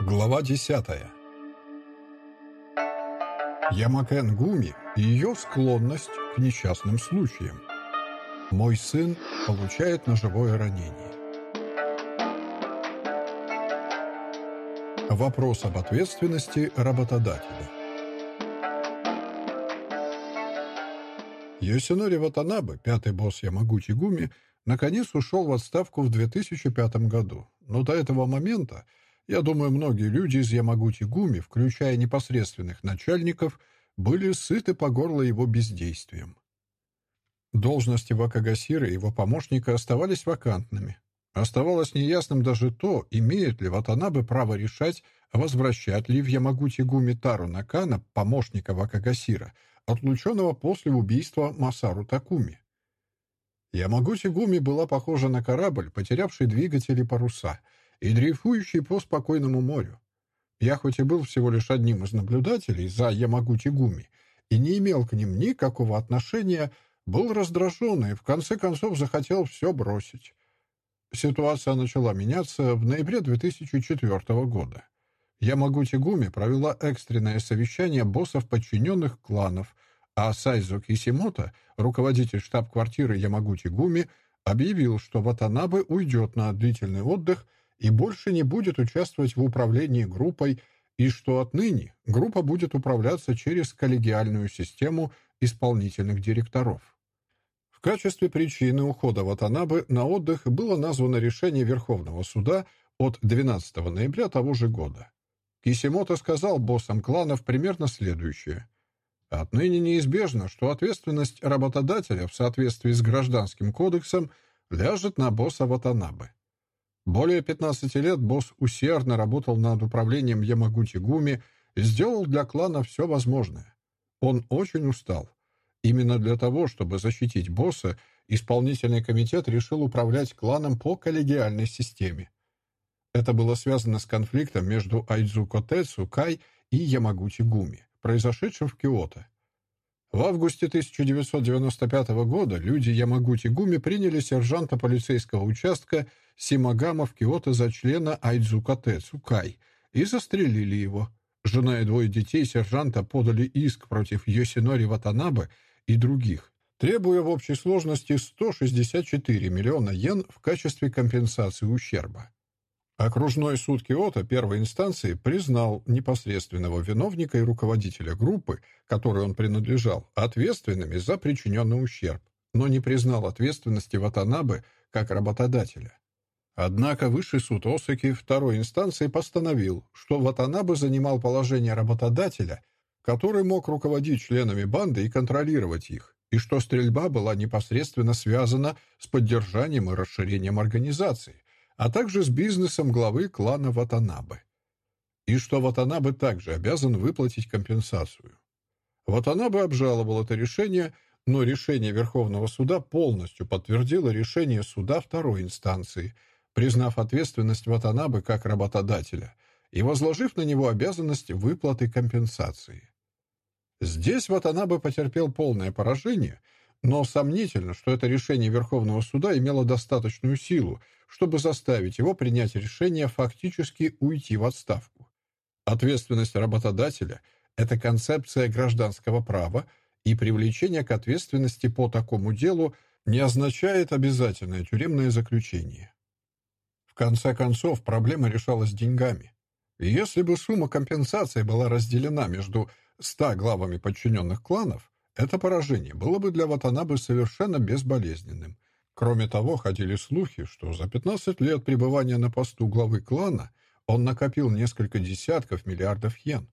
Глава 10. Ямакен Гуми и ее склонность к несчастным случаям. Мой сын получает ножевое ранение. Вопрос об ответственности работодателя. Йосинори Ватанабе, пятый босс Ямагути Гуми, наконец ушел в отставку в 2005 году, но до этого момента я думаю, многие люди из Ямагути-Гуми, включая непосредственных начальников, были сыты по горло его бездействием. Должности Вакагасира и его помощника оставались вакантными. Оставалось неясным даже то, имеет ли Ватанабе право решать, возвращать ли в Ямагути-Гуми Тару Накана, помощника Вакагасира, отлученного после убийства Масару Такуми. Ямагути-Гуми была похожа на корабль, потерявший двигатели паруса — и дрейфующий по спокойному морю. Я хоть и был всего лишь одним из наблюдателей за Ямагути-Гуми и не имел к ним никакого отношения, был раздражен и в конце концов захотел все бросить. Ситуация начала меняться в ноябре 2004 года. Ямагути-Гуми провела экстренное совещание боссов подчиненных кланов, а Сайзо Кисимото, руководитель штаб-квартиры Ямагути-Гуми, объявил, что Ватанабе уйдет на длительный отдых – и больше не будет участвовать в управлении группой, и что отныне группа будет управляться через коллегиальную систему исполнительных директоров. В качестве причины ухода Ватанабы на отдых было названо решение Верховного суда от 12 ноября того же года. Кисимото сказал боссам кланов примерно следующее. Отныне неизбежно, что ответственность работодателя в соответствии с Гражданским кодексом ляжет на босса Ватанабы. Более 15 лет босс усердно работал над управлением Ямагути-Гуми и сделал для клана все возможное. Он очень устал. Именно для того, чтобы защитить босса, исполнительный комитет решил управлять кланом по коллегиальной системе. Это было связано с конфликтом между Айдзуко Тецу Кай и Ямагути-Гуми, произошедшим в Киото. В августе 1995 года люди Ямагути-Гуми приняли сержанта полицейского участка Симагама в Киото за члена Айдзукате Цукай и застрелили его. Жена и двое детей сержанта подали иск против Йосинори Ватанабе и других, требуя в общей сложности 164 миллиона йен в качестве компенсации ущерба. Окружной суд Киото первой инстанции признал непосредственного виновника и руководителя группы, которой он принадлежал, ответственными за причиненный ущерб, но не признал ответственности Ватанабе как работодателя. Однако Высший суд Осаки второй инстанции постановил, что Ватанабе занимал положение работодателя, который мог руководить членами банды и контролировать их, и что стрельба была непосредственно связана с поддержанием и расширением организации, а также с бизнесом главы клана Ватанабе. И что Ватанабе также обязан выплатить компенсацию. Ватанабе обжаловал это решение, но решение Верховного суда полностью подтвердило решение суда второй инстанции, признав ответственность Ватанабе как работодателя и возложив на него обязанность выплаты компенсации. Здесь Ватанабе потерпел полное поражение – но сомнительно, что это решение Верховного суда имело достаточную силу, чтобы заставить его принять решение фактически уйти в отставку. Ответственность работодателя – это концепция гражданского права, и привлечение к ответственности по такому делу не означает обязательное тюремное заключение. В конце концов, проблема решалась деньгами. Если бы сумма компенсации была разделена между 100 главами подчиненных кланов, это поражение было бы для Ватанабы совершенно безболезненным. Кроме того, ходили слухи, что за 15 лет пребывания на посту главы клана он накопил несколько десятков миллиардов йен.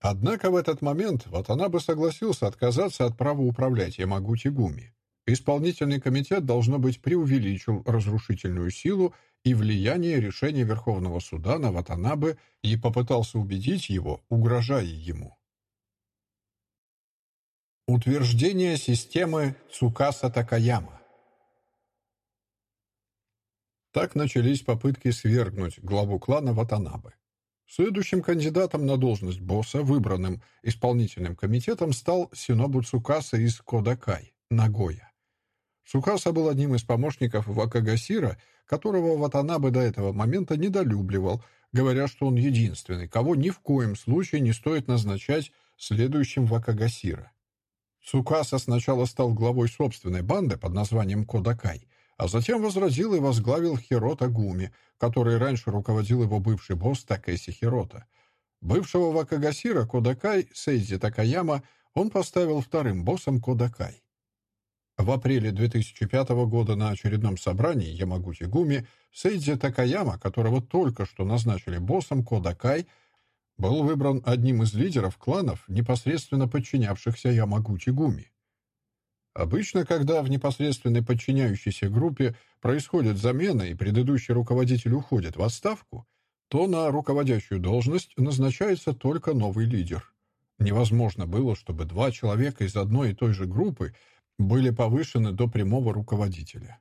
Однако в этот момент Ватанабе согласился отказаться от права управлять Ямагути Гуми. Исполнительный комитет, должно быть, преувеличил разрушительную силу и влияние решения Верховного суда на Ватанабе и попытался убедить его, угрожая ему. Утверждение системы Цукаса Такаяма Так начались попытки свергнуть главу клана Ватанабе. Следующим кандидатом на должность босса, выбранным исполнительным комитетом, стал Синобу Цукаса из Кодакай, Нагоя. Сукаса был одним из помощников Вакагасира, которого Ватанабе до этого момента недолюбливал, говоря, что он единственный, кого ни в коем случае не стоит назначать следующим Вакагасира. Сукаса сначала стал главой собственной банды под названием Кодакай, а затем возразил и возглавил Хирота Гуми, которым раньше руководил его бывший босс Такэси Хирота. Бывшего Вакагасира Кодакай Сейзи Такаяма он поставил вторым боссом Кодакай. В апреле 2005 года на очередном собрании Ямагути Гуми Сейдзи Такаяма, которого только что назначили боссом Кодакай, был выбран одним из лидеров кланов, непосредственно подчинявшихся Ямагути Гуми. Обычно, когда в непосредственной подчиняющейся группе происходит замена и предыдущий руководитель уходит в отставку, то на руководящую должность назначается только новый лидер. Невозможно было, чтобы два человека из одной и той же группы были повышены до прямого руководителя.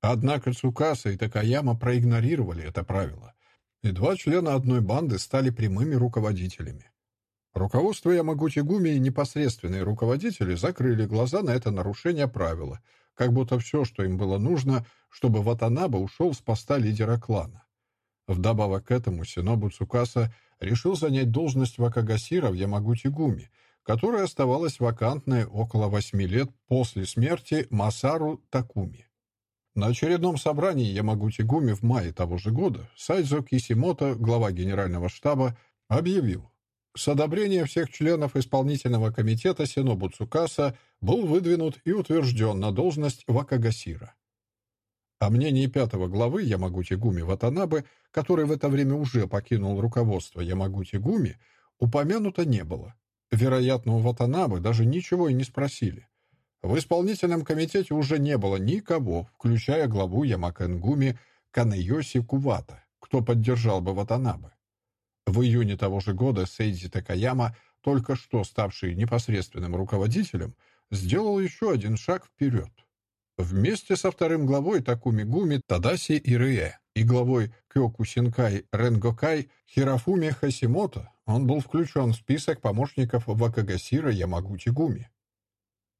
Однако Цукаса и Такаяма проигнорировали это правило, и два члена одной банды стали прямыми руководителями. Руководство Ямагути-Гуми и непосредственные руководители закрыли глаза на это нарушение правила, как будто все, что им было нужно, чтобы Ватанаба ушел с поста лидера клана. Вдобавок к этому Синобу Цукаса решил занять должность Вакагасира в Ямагути-Гуми — которая оставалась вакантной около восьми лет после смерти Масару Такуми. На очередном собрании Ямагути-Гуми в мае того же года Сайдзо Кисимото, глава генерального штаба, объявил, с одобрения всех членов исполнительного комитета Синобу Цукаса был выдвинут и утвержден на должность Вакагасира. О мнении пятого главы Ямагути-Гуми Ватанабе, который в это время уже покинул руководство Ямагути-Гуми, упомянуто не было. Вероятно, у Ватанабы даже ничего и не спросили. В исполнительном комитете уже не было никого, включая главу Ямакенгуми Канэйоси Кувата, кто поддержал бы Ватанабы. В июне того же года Сейдзи Такаяма, только что ставший непосредственным руководителем, сделал еще один шаг вперед. Вместе со вторым главой Такуми Гуми Тадаси Ирые и главой Кёкусинкай Ренгокай Хирафуми Хасимото он был включен в список помощников Вакагасира Ямагути Гуми.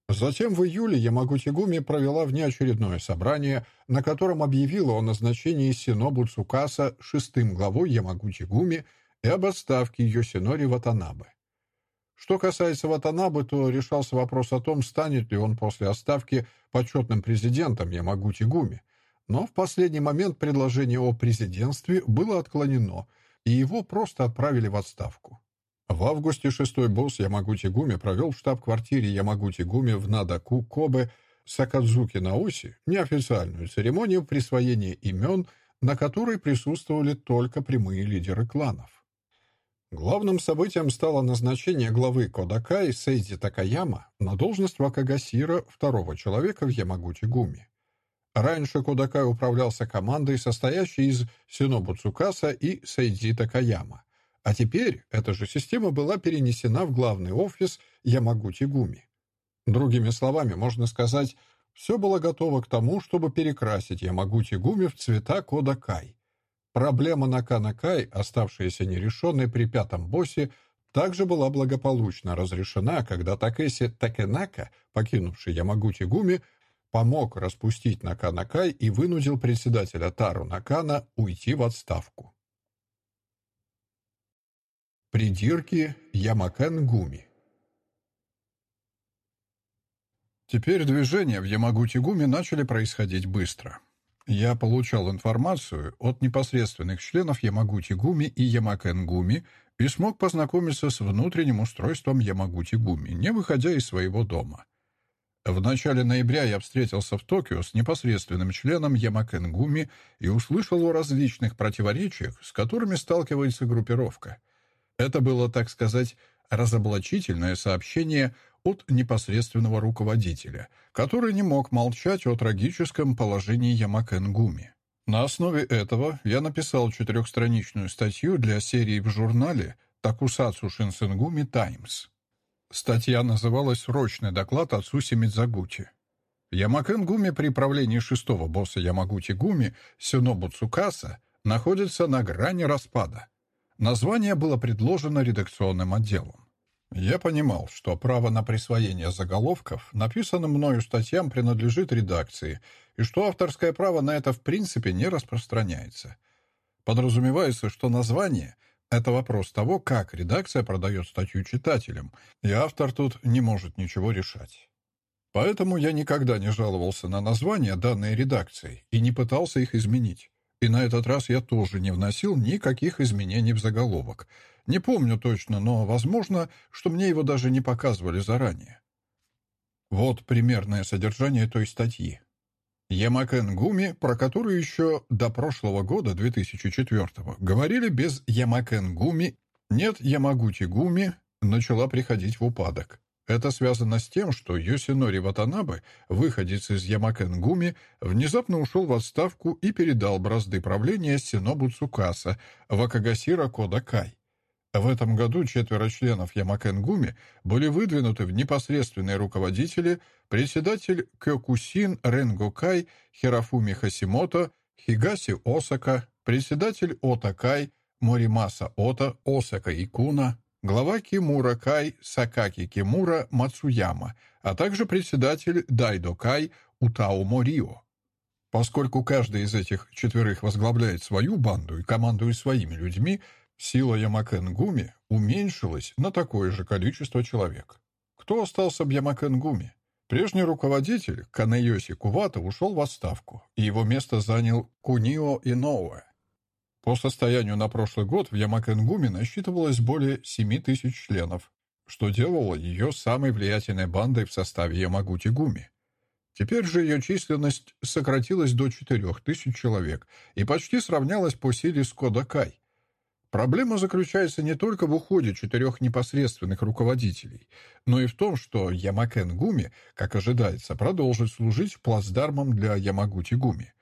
Затем в июле Ямагути Гуми провела внеочередное собрание, на котором объявила о назначении Синобу Цукаса шестым главой Ямагути Гуми и об отставке Йосинори Ватанабе. Что касается Ватанабе, то решался вопрос о том, станет ли он после отставки почетным президентом Ямагути Гуми, но в последний момент предложение о президентстве было отклонено, и его просто отправили в отставку. В августе шестой босс Ямагути Гуми провел в штаб-квартире Ямагути Гуми в Надаку Кобе Сакадзуки Наоси неофициальную церемонию присвоения имен, на которой присутствовали только прямые лидеры кланов. Главным событием стало назначение главы Кодакай Сейзи Такаяма на должность Вакагасира, второго человека в Ямагути Гуми. Раньше Кодакай управлялся командой, состоящей из Синобу Цукаса и Сейдзи Такаяма. А теперь эта же система была перенесена в главный офис Ямагути Гуми. Другими словами, можно сказать, все было готово к тому, чтобы перекрасить Ямагути Гуми в цвета Кодакай. Проблема Наканакай, оставшаяся нерешенной при пятом боссе, также была благополучно разрешена, когда Такеси Такенака, покинувший Ямагути Гуми, помог распустить Наканакай и вынудил председателя Тару Накана уйти в отставку. Придирки Ямакен Гуми Теперь движения в Ямагути-Гуми начали происходить быстро. Я получал информацию от непосредственных членов Ямагути-Гуми и Ямакен-Гуми и смог познакомиться с внутренним устройством Ямагути-Гуми, не выходя из своего дома. В начале ноября я встретился в Токио с непосредственным членом Ямакенгуми и услышал о различных противоречиях, с которыми сталкивается группировка. Это было, так сказать, разоблачительное сообщение от непосредственного руководителя, который не мог молчать о трагическом положении Ямакенгуми. На основе этого я написал четырехстраничную статью для серии в журнале Такусацу Шинсенгуми Таймс. Статья называлась «Срочный доклад отцу Семидзагути». Ямакен Гуми при правлении шестого босса Ямагути Гуми Синобу Цукаса находится на грани распада. Название было предложено редакционным отделом. Я понимал, что право на присвоение заголовков написанным мною статьям принадлежит редакции, и что авторское право на это в принципе не распространяется. Подразумевается, что название — это вопрос того, как редакция продает статью читателям, и автор тут не может ничего решать. Поэтому я никогда не жаловался на названия, данные редакцией, и не пытался их изменить. И на этот раз я тоже не вносил никаких изменений в заголовок. Не помню точно, но возможно, что мне его даже не показывали заранее. Вот примерное содержание той статьи. Ямакен Гуми, про которую еще до прошлого года, 2004-го, говорили без Ямакен Гуми, нет Ямагути Гуми, начала приходить в упадок. Это связано с тем, что Йосинори Ватанабе, выходец из Ямакенгуми, внезапно ушел в отставку и передал бразды правления Синобу Цукаса в Акагасира Кодакай. В этом году четверо членов Ямакенгуми были выдвинуты в непосредственные руководители председатель Кёкусин Ренгокай Хирафуми Хасимото, Хигаси Осака, председатель Отакай, Моримаса Ота, Осака Икуна, глава Кимура Кай Сакаки Кимура Мацуяма, а также председатель Дайдо Кай Утао Морио. Поскольку каждый из этих четверых возглавляет свою банду и командует своими людьми, сила Ямакен-Гуми уменьшилась на такое же количество человек. Кто остался в Ямакен-Гуми? Прежний руководитель Канэйоси Кувата ушел в отставку, и его место занял Кунио Иноуэ. По состоянию на прошлый год в Ямакенгуме насчитывалось более 7 тысяч членов, что делало ее самой влиятельной бандой в составе Ямагути-Гуми. Теперь же ее численность сократилась до 4 тысяч человек и почти сравнялась по силе с Кодакай. Проблема заключается не только в уходе четырех непосредственных руководителей, но и в том, что Ямакен-Гуми, как ожидается, продолжит служить плацдармом для Ямагути-Гуми.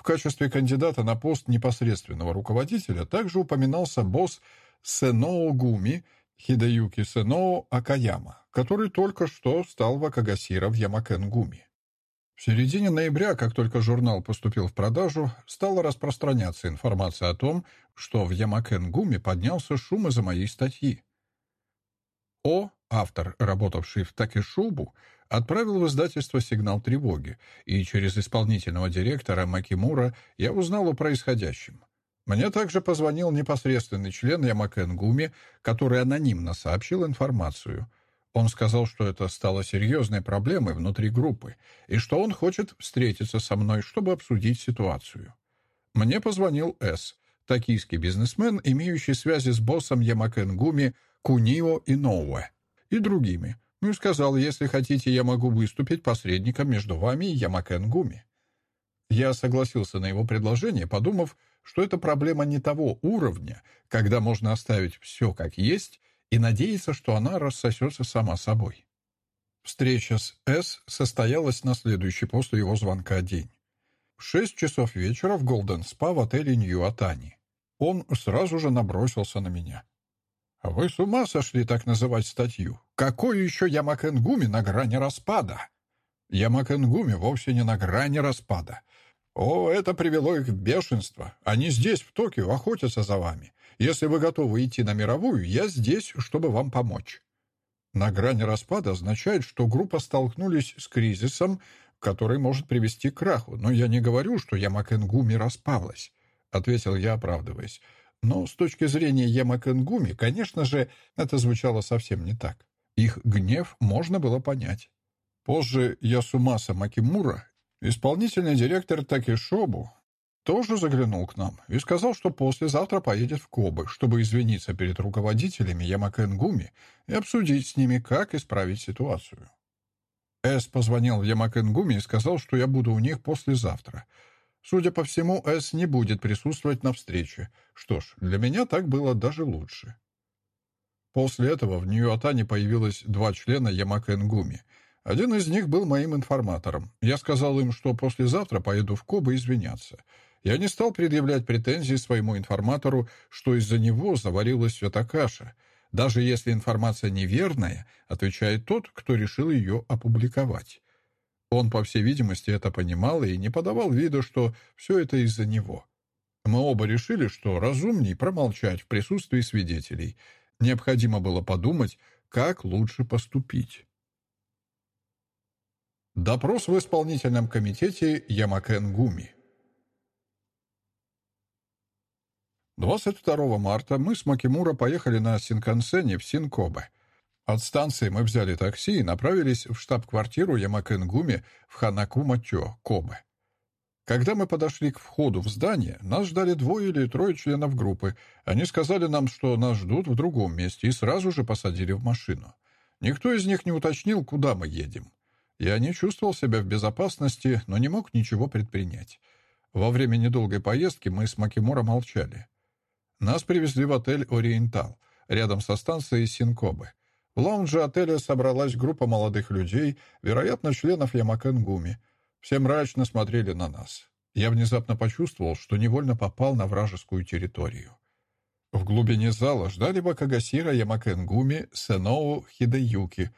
В качестве кандидата на пост непосредственного руководителя также упоминался босс Сеноо Гуми Хидеюки Сеноо Акаяма, который только что стал Вакагасира в Ямакен-Гуми. В середине ноября, как только журнал поступил в продажу, стала распространяться информация о том, что в Ямакен-Гуми поднялся шум из-за моей статьи. О, автор, работавший в Такешубу, отправил в издательство сигнал тревоги, и через исполнительного директора Макимура я узнал о происходящем. Мне также позвонил непосредственный член Ямакенгуми, который анонимно сообщил информацию. Он сказал, что это стало серьезной проблемой внутри группы, и что он хочет встретиться со мной, чтобы обсудить ситуацию. Мне позвонил С., токийский бизнесмен, имеющий связи с боссом Ямакенгуми Кунио Иноуэ и другими, и сказал, если хотите, я могу выступить посредником между вами и Ямакен Гуми. Я согласился на его предложение, подумав, что это проблема не того уровня, когда можно оставить все как есть и надеяться, что она рассосется сама собой. Встреча с С состоялась на следующий после его звонка день. В шесть часов вечера в Голден Спа в отеле Нью-Атани. Он сразу же набросился на меня. «Вы с ума сошли так называть статью? Какой еще Ямакенгуми на грани распада?» «Ямакенгуми вовсе не на грани распада. О, это привело их в бешенство. Они здесь, в Токио, охотятся за вами. Если вы готовы идти на мировую, я здесь, чтобы вам помочь». На грани распада означает, что группа столкнулись с кризисом, который может привести к краху, но я не говорю, что Ямакенгуми распалась, — ответил я, оправдываясь. Но с точки зрения Ямакенгуми, конечно же, это звучало совсем не так. Их гнев можно было понять. Позже Ясумаса Макимура, исполнительный директор Такишобу, тоже заглянул к нам и сказал, что послезавтра поедет в Кобы, чтобы извиниться перед руководителями Ямакенгуми и обсудить с ними, как исправить ситуацию. Эс позвонил в Ямакенгуми и сказал, что я буду у них послезавтра — Судя по всему, С не будет присутствовать на встрече. Что ж, для меня так было даже лучше. После этого в Нью-Атане появилось два члена Ямака Энгуми. Один из них был моим информатором. Я сказал им, что послезавтра поеду в Кобы извиняться. Я не стал предъявлять претензии своему информатору, что из-за него заварилась свята каша. Даже если информация неверная, отвечает тот, кто решил ее опубликовать. Он, по всей видимости, это понимал и не подавал виду, что все это из-за него. Мы оба решили, что разумней промолчать в присутствии свидетелей. Необходимо было подумать, как лучше поступить. Допрос в исполнительном комитете Ямакен Гуми 22 марта мы с Макимура поехали на Синкансене в Синкобе. От станции мы взяли такси и направились в штаб-квартиру Ямакенгуми в Ханакуматё, Кобе. Когда мы подошли к входу в здание, нас ждали двое или трое членов группы. Они сказали нам, что нас ждут в другом месте, и сразу же посадили в машину. Никто из них не уточнил, куда мы едем. Я не чувствовал себя в безопасности, но не мог ничего предпринять. Во время недолгой поездки мы с Макимура молчали. Нас привезли в отель «Ориентал», рядом со станцией Синкобы. В лаунже отеля собралась группа молодых людей, вероятно, членов Ямакенгуми. Все мрачно смотрели на нас. Я внезапно почувствовал, что невольно попал на вражескую территорию. В глубине зала ждали Бакагасира Ямакенгуми Сеноу Хидеюки,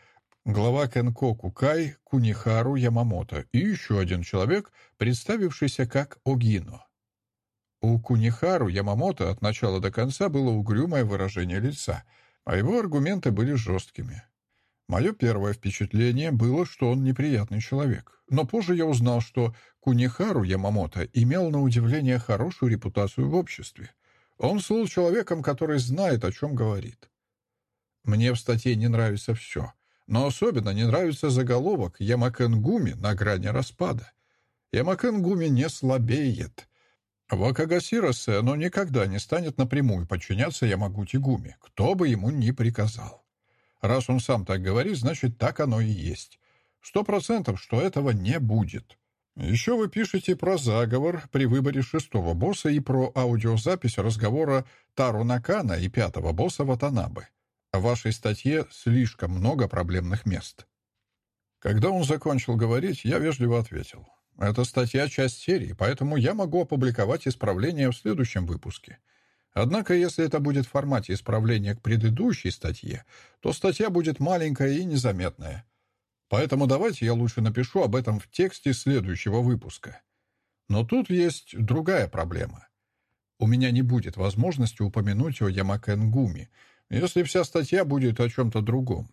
глава Кенко Кукай Кунихару Ямамото и еще один человек, представившийся как Огино. У Кунихару Ямамото от начала до конца было угрюмое выражение лица, а его аргументы были жесткими. Мое первое впечатление было, что он неприятный человек. Но позже я узнал, что Кунихару Ямамото имел на удивление хорошую репутацию в обществе. Он слыл человеком, который знает, о чем говорит. Мне в статье не нравится все, но особенно не нравится заголовок «Ямакенгуми на грани распада». Ямакенгуми не слабеет — Вакагасира Сэну никогда не станет напрямую подчиняться Ямагути Гуми, кто бы ему ни приказал. Раз он сам так говорит, значит, так оно и есть. Сто процентов, что этого не будет. Еще вы пишете про заговор при выборе шестого босса и про аудиозапись разговора Тару Накана и пятого босса Ватанабы. В вашей статье слишком много проблемных мест. Когда он закончил говорить, я вежливо ответил. Эта статья — часть серии, поэтому я могу опубликовать исправление в следующем выпуске. Однако, если это будет в формате исправления к предыдущей статье, то статья будет маленькая и незаметная. Поэтому давайте я лучше напишу об этом в тексте следующего выпуска. Но тут есть другая проблема. У меня не будет возможности упомянуть о Ямакенгуми, если вся статья будет о чем-то другом.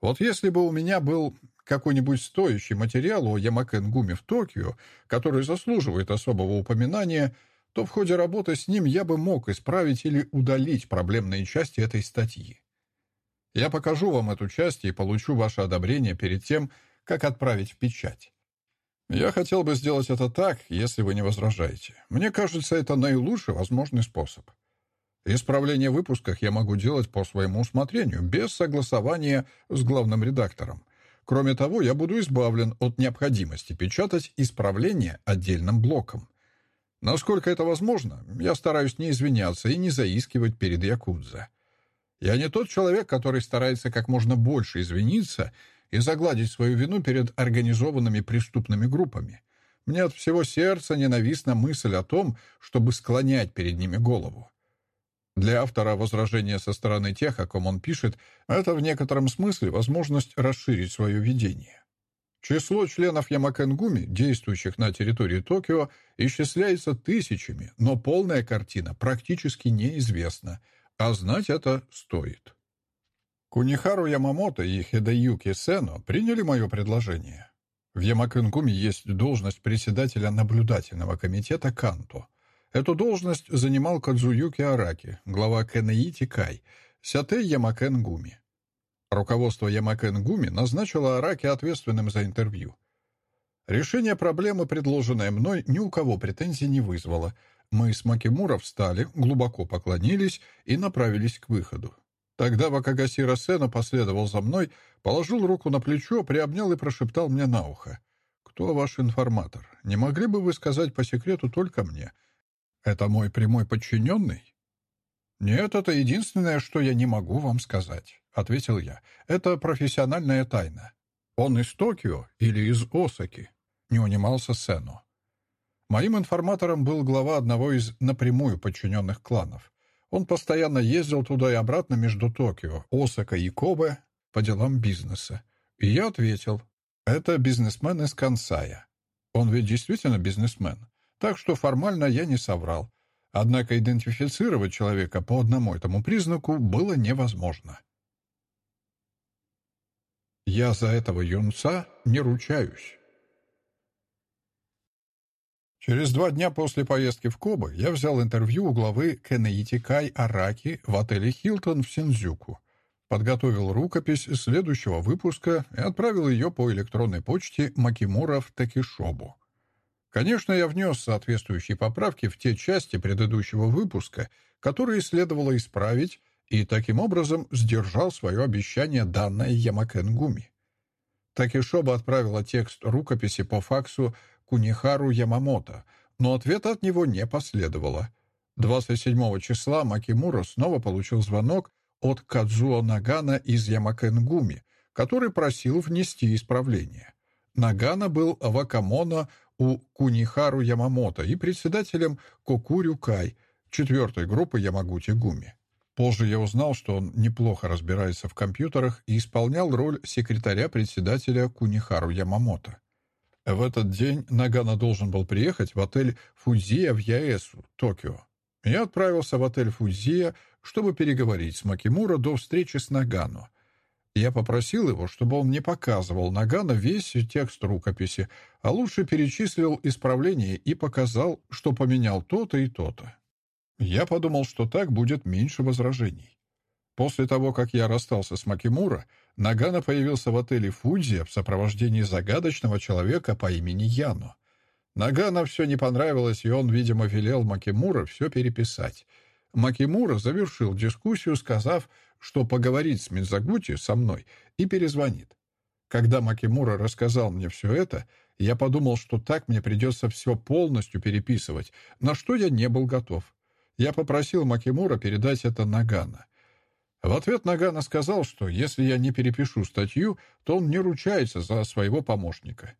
Вот если бы у меня был какой-нибудь стоящий материал о Ямакенгуме в Токио, который заслуживает особого упоминания, то в ходе работы с ним я бы мог исправить или удалить проблемные части этой статьи. Я покажу вам эту часть и получу ваше одобрение перед тем, как отправить в печать. Я хотел бы сделать это так, если вы не возражаете. Мне кажется, это наилучший возможный способ. Исправление в выпусках я могу делать по своему усмотрению, без согласования с главным редактором. Кроме того, я буду избавлен от необходимости печатать исправления отдельным блоком. Насколько это возможно, я стараюсь не извиняться и не заискивать перед Якудза. Я не тот человек, который старается как можно больше извиниться и загладить свою вину перед организованными преступными группами. Мне от всего сердца ненавистна мысль о том, чтобы склонять перед ними голову. Для автора возражения со стороны тех, о ком он пишет, это в некотором смысле возможность расширить свое видение. Число членов Ямакенгуми, действующих на территории Токио, исчисляется тысячами, но полная картина практически неизвестна, а знать это стоит. Кунихару Ямамото и Хедаюки Сено приняли мое предложение. В Ямакенгуми есть должность председателя наблюдательного комитета Канто — Эту должность занимал Кадзуюки Араки, глава Кэнэити Кай, Сятэ Ямакен Гуми. Руководство Ямакен Гуми назначило Араки ответственным за интервью. Решение проблемы, предложенное мной, ни у кого претензий не вызвало. Мы с Макимура встали, глубоко поклонились и направились к выходу. Тогда Вакагасира Сена последовал за мной, положил руку на плечо, приобнял и прошептал мне на ухо. «Кто ваш информатор? Не могли бы вы сказать по секрету только мне?» Это мой прямой подчиненный? Нет, это единственное, что я не могу вам сказать, ответил я. Это профессиональная тайна. Он из Токио или из Осаки? Не унимался Сено. Моим информатором был глава одного из напрямую подчиненных кланов. Он постоянно ездил туда и обратно между Токио, Осака и Кобе по делам бизнеса. И я ответил, это бизнесмен из Кансая. Он ведь действительно бизнесмен. Так что формально я не соврал. Однако идентифицировать человека по одному этому признаку было невозможно. Я за этого юнца не ручаюсь. Через два дня после поездки в Кобе я взял интервью у главы Кенеитикай Араки в отеле «Хилтон» в Синдзюку. Подготовил рукопись следующего выпуска и отправил ее по электронной почте Макимура в Такишобу. Конечно, я внес соответствующие поправки в те части предыдущего выпуска, которые следовало исправить, и таким образом сдержал свое обещание, данное Ямакенгуми. Такишоба отправила текст рукописи по факсу Кунихару Ямамото, но ответа от него не последовало. 27 числа Макимура снова получил звонок от Кадзуо Нагана из Ямакенгуми, который просил внести исправление. Нагана был вакамоно у Кунихару Ямамото и председателем Кокурю Кай, четвертой группы Ямагути Гуми. Позже я узнал, что он неплохо разбирается в компьютерах и исполнял роль секретаря-председателя Кунихару Ямамото. В этот день Нагана должен был приехать в отель Фудзия в Яэсу, Токио. Я отправился в отель Фудзия, чтобы переговорить с Макимура до встречи с Нагано. Я попросил его, чтобы он не показывал Нагано весь текст рукописи, а лучше перечислил исправления и показал, что поменял то-то и то-то. Я подумал, что так будет меньше возражений. После того, как я расстался с Макимура, Нагана появился в отеле Фудзи в сопровождении загадочного человека по имени Яно. Нагана все не понравилось, и он, видимо, велел Макимура все переписать. Макимура завершил дискуссию, сказав, что поговорит с Мидзагути со мной и перезвонит. Когда Макимура рассказал мне все это, я подумал, что так мне придется все полностью переписывать, на что я не был готов. Я попросил Макимура передать это Нагана. В ответ Нагана сказал, что если я не перепишу статью, то он не ручается за своего помощника.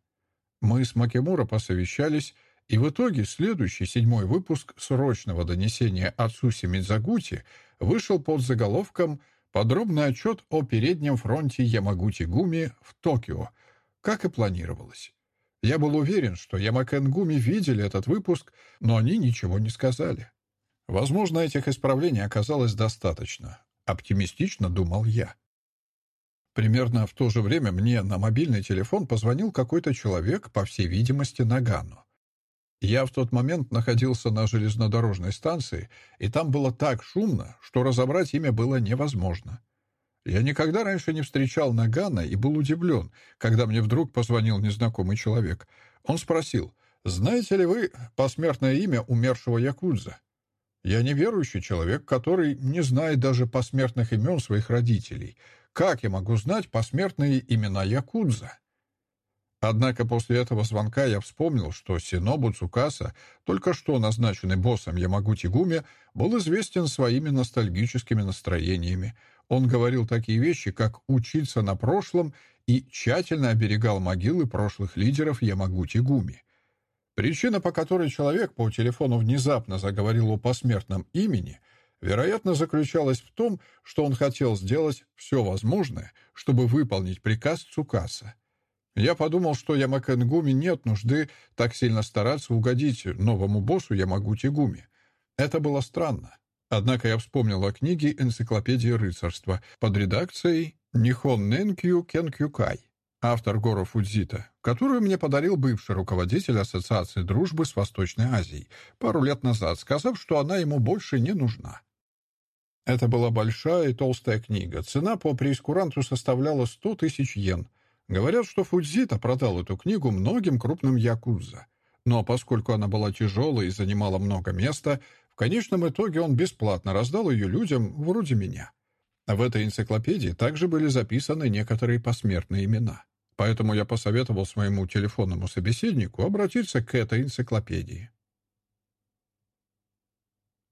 Мы с Макимура посовещались, и в итоге следующий седьмой выпуск срочного донесения Ацуси Мидзагути вышел под заголовком «Подробный отчет о переднем фронте Ямагути-Гуми в Токио», как и планировалось. Я был уверен, что Ямакен-Гуми видели этот выпуск, но они ничего не сказали. Возможно, этих исправлений оказалось достаточно. Оптимистично думал я. Примерно в то же время мне на мобильный телефон позвонил какой-то человек, по всей видимости, Нагану. Я в тот момент находился на железнодорожной станции, и там было так шумно, что разобрать имя было невозможно. Я никогда раньше не встречал Нагана и был удивлен, когда мне вдруг позвонил незнакомый человек. Он спросил, «Знаете ли вы посмертное имя умершего Якудза?» Я неверующий человек, который не знает даже посмертных имен своих родителей. Как я могу знать посмертные имена Якудза? Однако после этого звонка я вспомнил, что Синобу Цукаса, только что назначенный боссом Ямагути Гуми, был известен своими ностальгическими настроениями. Он говорил такие вещи, как «учиться на прошлом» и тщательно оберегал могилы прошлых лидеров Ямагути Гуми. Причина, по которой человек по телефону внезапно заговорил о посмертном имени, вероятно, заключалась в том, что он хотел сделать все возможное, чтобы выполнить приказ Цукаса. Я подумал, что Ямакенгуми нет нужды так сильно стараться угодить новому боссу Ямагути Гуми. Это было странно. Однако я вспомнил о книге «Энциклопедия рыцарства» под редакцией Нихон Ненкью Кенкюкай автор Горо Фудзита, которую мне подарил бывший руководитель Ассоциации дружбы с Восточной Азией пару лет назад, сказав, что она ему больше не нужна. Это была большая и толстая книга. Цена по прейскуранту составляла 100 тысяч йен. Говорят, что Фудзита продал эту книгу многим крупным якудза. Но поскольку она была тяжелой и занимала много места, в конечном итоге он бесплатно раздал ее людям вроде меня. В этой энциклопедии также были записаны некоторые посмертные имена. Поэтому я посоветовал своему телефонному собеседнику обратиться к этой энциклопедии.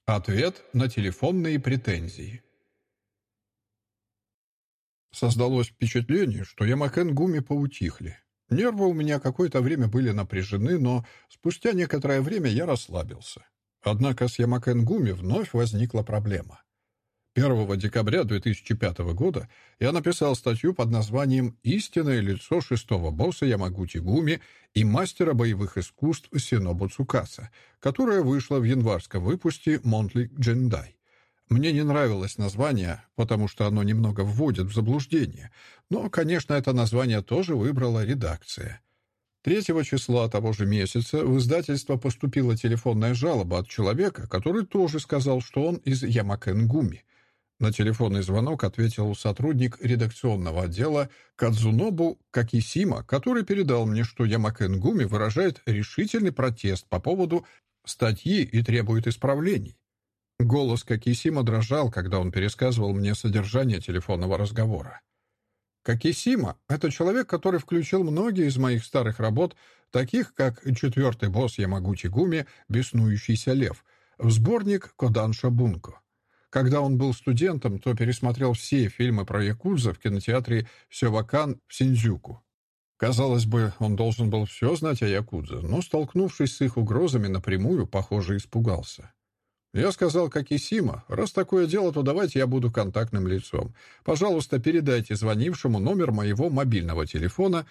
Ответ на телефонные претензии. Создалось впечатление, что Ямакен Гуми поутихли. Нервы у меня какое-то время были напряжены, но спустя некоторое время я расслабился. Однако с Ямакен Гуми вновь возникла проблема. 1 декабря 2005 года я написал статью под названием «Истинное лицо шестого босса Ямагути Гуми и мастера боевых искусств Синобу Цукаса», которая вышла в январском выпуске Monthly Gendai. Мне не нравилось название, потому что оно немного вводит в заблуждение. Но, конечно, это название тоже выбрала редакция. Третьего числа того же месяца в издательство поступила телефонная жалоба от человека, который тоже сказал, что он из Ямакенгуми. На телефонный звонок ответил сотрудник редакционного отдела Кадзунобу Какисима, который передал мне, что Ямакенгуми выражает решительный протест по поводу статьи и требует исправлений. Голос Какисима дрожал, когда он пересказывал мне содержание телефонного разговора. Какисима — это человек, который включил многие из моих старых работ, таких как «Четвертый босс Ямагути Гуми. Беснующийся лев», в сборник «Кодан Шабунко». Когда он был студентом, то пересмотрел все фильмы про якудза в кинотеатре Сёвакан в Синдзюку. Казалось бы, он должен был все знать о якудзе, но, столкнувшись с их угрозами напрямую, похоже, испугался. Я сказал, как и Сима, раз такое дело, то давайте я буду контактным лицом. Пожалуйста, передайте звонившему номер моего мобильного телефона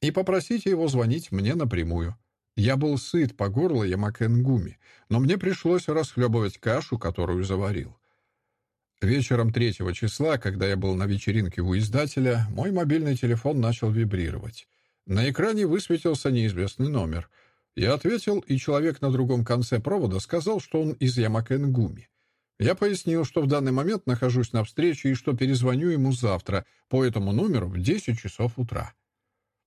и попросите его звонить мне напрямую. Я был сыт по горло Ямакенгуми, но мне пришлось расхлебывать кашу, которую заварил. Вечером третьего числа, когда я был на вечеринке у издателя, мой мобильный телефон начал вибрировать. На экране высветился неизвестный номер. Я ответил, и человек на другом конце провода сказал, что он из Ямакенгуми. Я пояснил, что в данный момент нахожусь на встрече и что перезвоню ему завтра по этому номеру в 10 часов утра.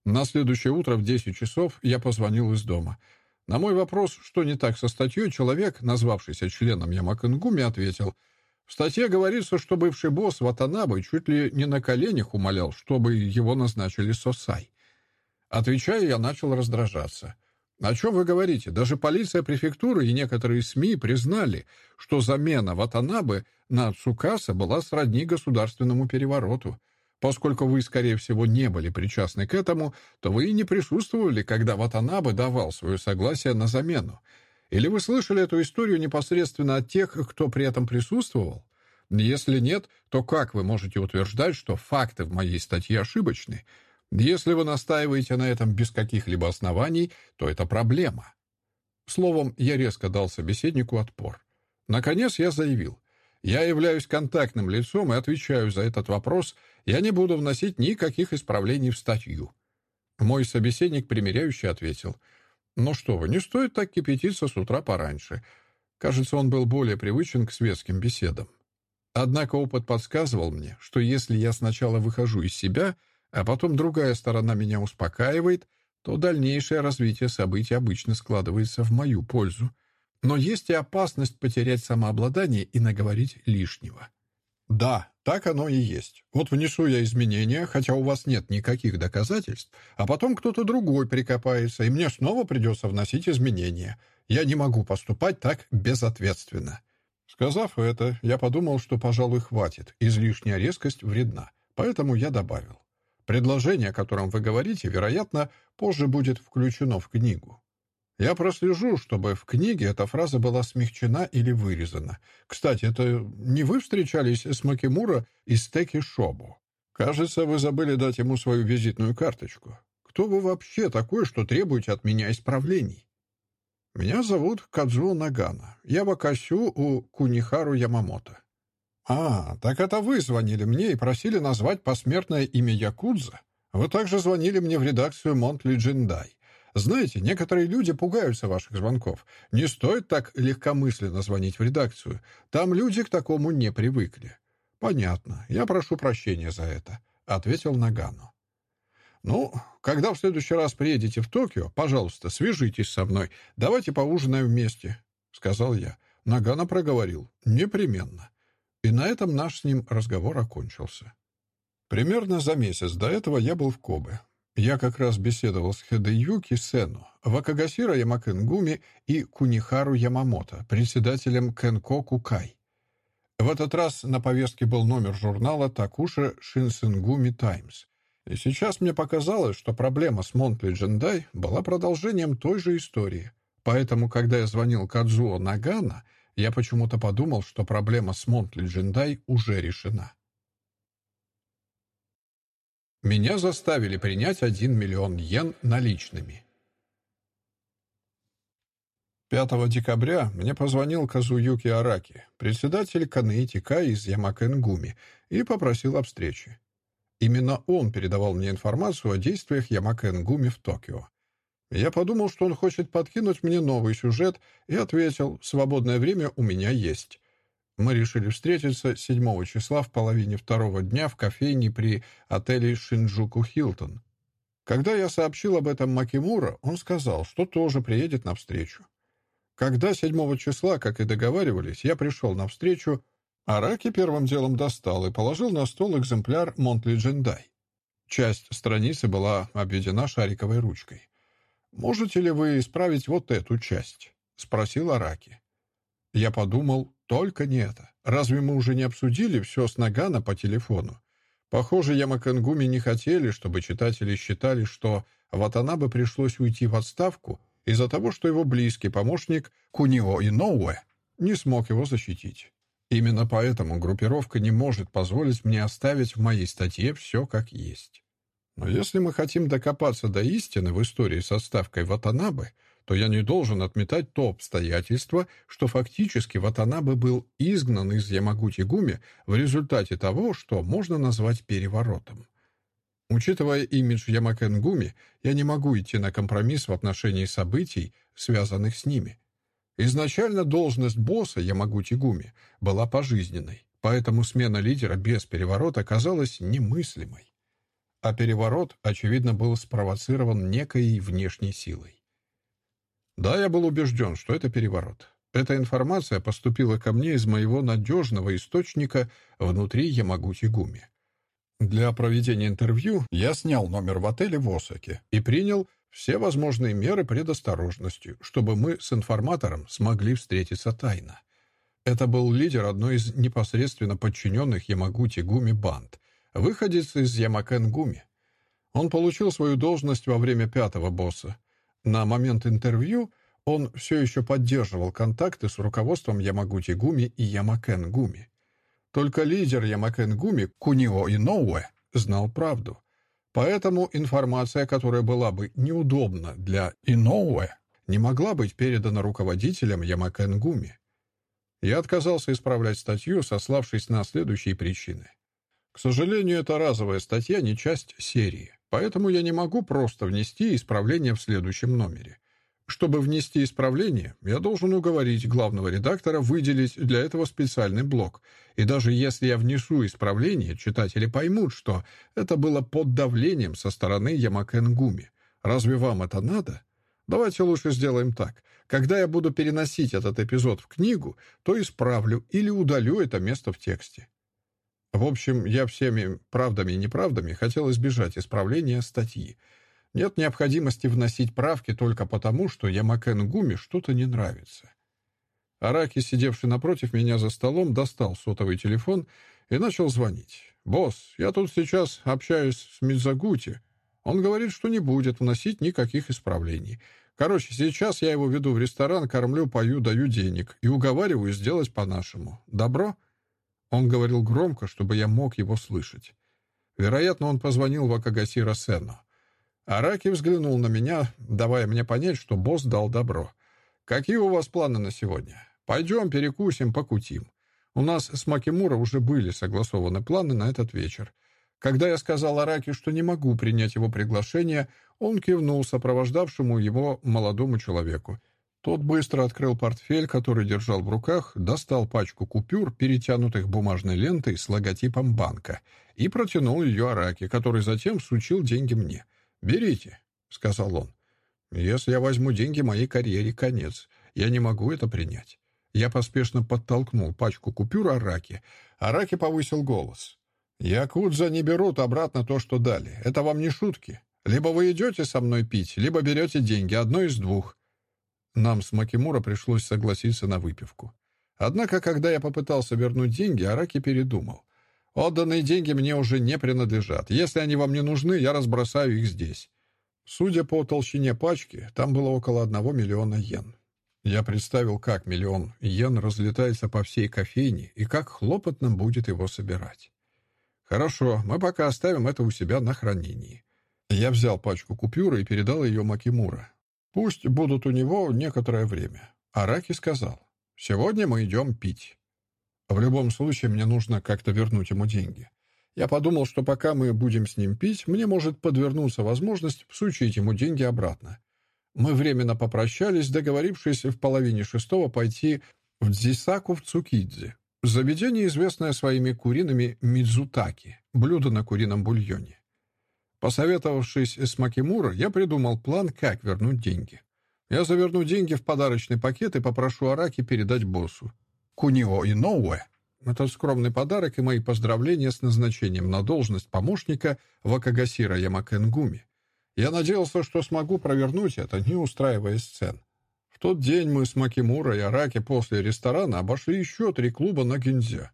На следующее утро в 10 часов я позвонил из дома. На мой вопрос, что не так со статьей, человек, назвавшийся членом Ямакенгуми, ответил — в статье говорится, что бывший босс Ватанабы чуть ли не на коленях умолял, чтобы его назначили Сосай. Отвечая, я начал раздражаться. «О чем вы говорите? Даже полиция префектуры и некоторые СМИ признали, что замена Ватанабы на Цукаса была сродни государственному перевороту. Поскольку вы, скорее всего, не были причастны к этому, то вы и не присутствовали, когда Ватанабе давал свое согласие на замену. Или вы слышали эту историю непосредственно от тех, кто при этом присутствовал? Если нет, то как вы можете утверждать, что факты в моей статье ошибочны? Если вы настаиваете на этом без каких-либо оснований, то это проблема. Словом, я резко дал собеседнику отпор. Наконец я заявил. Я являюсь контактным лицом и отвечаю за этот вопрос. Я не буду вносить никаких исправлений в статью. Мой собеседник примиряющий ответил — «Ну что вы, не стоит так кипятиться с утра пораньше». Кажется, он был более привычен к светским беседам. Однако опыт подсказывал мне, что если я сначала выхожу из себя, а потом другая сторона меня успокаивает, то дальнейшее развитие событий обычно складывается в мою пользу. Но есть и опасность потерять самообладание и наговорить лишнего. Да, так оно и есть. Вот внесу я изменения, хотя у вас нет никаких доказательств, а потом кто-то другой прикопается, и мне снова придется вносить изменения. Я не могу поступать так безответственно. Сказав это, я подумал, что, пожалуй, хватит. Излишняя резкость вредна. Поэтому я добавил. Предложение, о котором вы говорите, вероятно, позже будет включено в книгу. Я прослежу, чтобы в книге эта фраза была смягчена или вырезана. Кстати, это не вы встречались с Макимура из Теки Шобу? Кажется, вы забыли дать ему свою визитную карточку. Кто вы вообще такой, что требуете от меня исправлений? Меня зовут Кадзуо Нагана. Я вакасю у Кунихару Ямамото. А, так это вы звонили мне и просили назвать посмертное имя Якудза? Вы также звонили мне в редакцию Монтли Джиндай. Знаете, некоторые люди пугаются ваших звонков. Не стоит так легкомысленно звонить в редакцию. Там люди к такому не привыкли. Понятно. Я прошу прощения за это, ответил Нагану. Ну, когда в следующий раз приедете в Токио, пожалуйста, свяжитесь со мной. Давайте поужинаем вместе, сказал я. Нагана проговорил: непременно. И на этом наш с ним разговор окончился. Примерно за месяц до этого я был в Кобе. Я как раз беседовал с Хедэюки Сену, Вакагасира Ямакенгуми и Кунихару Ямамото, председателем Кенко Кукай. В этот раз на повестке был номер журнала Такуша Шинсенгуми Таймс. И сейчас мне показалось, что проблема с Monthly Gendai была продолжением той же истории. Поэтому, когда я звонил Кадзуо Нагана, я почему-то подумал, что проблема с Monthly Gendai уже решена. Меня заставили принять 1 миллион йен наличными. 5 декабря мне позвонил Казуюки Араки, председатель Канеити Кай из Ямакенгуми, и попросил о встрече. Именно он передавал мне информацию о действиях Ямакенгуми в Токио. Я подумал, что он хочет подкинуть мне новый сюжет, и ответил, свободное время у меня есть. Мы решили встретиться 7 числа в половине второго дня в кофейне при отеле Шинджуку Хилтон. Когда я сообщил об этом Макимура, он сказал, что тоже приедет на встречу. Когда 7 числа, как и договаривались, я пришел на встречу, Араки первым делом достал и положил на стол экземпляр Монтли Джендай. Часть страницы была обведена шариковой ручкой. «Можете ли вы исправить вот эту часть?» — спросил Араки. Я подумал, только не это. Разве мы уже не обсудили все с Нагана по телефону? Похоже, Ямакангуми не хотели, чтобы читатели считали, что Ватанабе пришлось уйти в отставку, из-за того, что его близкий помощник Кунио Иноуэ не смог его защитить. Именно поэтому группировка не может позволить мне оставить в моей статье все как есть. Но если мы хотим докопаться до истины в истории со ставкой Ватанабе, то я не должен отметать то обстоятельство, что фактически Ватанабе был изгнан из Ямагути-Гуми в результате того, что можно назвать переворотом. Учитывая имидж Ямакенгуми, я не могу идти на компромисс в отношении событий, связанных с ними. Изначально должность босса Ямагути-Гуми была пожизненной, поэтому смена лидера без переворота казалась немыслимой. А переворот, очевидно, был спровоцирован некой внешней силой. Да, я был убежден, что это переворот. Эта информация поступила ко мне из моего надежного источника внутри Ямагути-Гуми. Для проведения интервью я снял номер в отеле в Осаке и принял все возможные меры предосторожности, чтобы мы с информатором смогли встретиться тайно. Это был лидер одной из непосредственно подчиненных Ямагути Гуми банд, выходец из Ямакен Гуми. Он получил свою должность во время пятого босса. На момент интервью он все еще поддерживал контакты с руководством Ямагути Гуми и Ямакен. Только лидер Ямакенгуми Кунио Иноуэ знал правду. Поэтому информация, которая была бы неудобна для Иноуэ, не могла быть передана руководителям Ямакенгуми. Я отказался исправлять статью, сославшись на следующие причины. К сожалению, это разовая статья, не часть серии, поэтому я не могу просто внести исправление в следующем номере. Чтобы внести исправление, я должен уговорить главного редактора выделить для этого специальный блок. И даже если я внесу исправление, читатели поймут, что это было под давлением со стороны Ямакенгуми. Разве вам это надо? Давайте лучше сделаем так. Когда я буду переносить этот эпизод в книгу, то исправлю или удалю это место в тексте. В общем, я всеми правдами и неправдами хотел избежать исправления статьи. Нет необходимости вносить правки только потому, что Ямакен Гуми что-то не нравится. Араки, сидевший напротив меня за столом, достал сотовый телефон и начал звонить. «Босс, я тут сейчас общаюсь с Мидзагути. Он говорит, что не будет вносить никаких исправлений. Короче, сейчас я его веду в ресторан, кормлю, пою, даю денег и уговариваю сделать по-нашему. Добро?» Он говорил громко, чтобы я мог его слышать. Вероятно, он позвонил в Акагасира Сену. Араки взглянул на меня, давая мне понять, что босс дал добро. «Какие у вас планы на сегодня? Пойдем, перекусим, покутим. У нас с Макимура уже были согласованы планы на этот вечер. Когда я сказал Араки, что не могу принять его приглашение, он кивнул сопровождавшему его молодому человеку. Тот быстро открыл портфель, который держал в руках, достал пачку купюр, перетянутых бумажной лентой с логотипом банка, и протянул ее Араки, который затем сучил деньги мне — «Берите», — сказал он. «Если я возьму деньги, моей карьере конец. Я не могу это принять». Я поспешно подтолкнул пачку купюр Араки. Араки повысил голос. «Якудза не берут обратно то, что дали. Это вам не шутки. Либо вы идете со мной пить, либо берете деньги. Одно из двух». Нам с Макимура пришлось согласиться на выпивку. Однако, когда я попытался вернуть деньги, Араки передумал. Отданные деньги мне уже не принадлежат. Если они вам не нужны, я разбросаю их здесь. Судя по толщине пачки, там было около одного миллиона йен. Я представил, как миллион йен разлетается по всей кофейне и как хлопотно будет его собирать. Хорошо, мы пока оставим это у себя на хранении. Я взял пачку купюр и передал ее Макимура. Пусть будут у него некоторое время. Араки сказал, «Сегодня мы идем пить. В любом случае, мне нужно как-то вернуть ему деньги. Я подумал, что пока мы будем с ним пить, мне может подвернуться возможность всучить ему деньги обратно. Мы временно попрощались, договорившись в половине шестого пойти в Дзисаку в Цукидзе. Заведение, известное своими куриными мидзутаки, блюдо на курином бульоне. Посоветовавшись с Макимура, я придумал план, как вернуть деньги. Я заверну деньги в подарочный пакет и попрошу Араки передать боссу. Кунио и Ноуэ. Это скромный подарок и мои поздравления с назначением на должность помощника Вакагасира Ямакенгуми. Я надеялся, что смогу провернуть это, не устраивая сцен. В тот день мы с Макимура и Араки после ресторана обошли еще три клуба на Гинзе.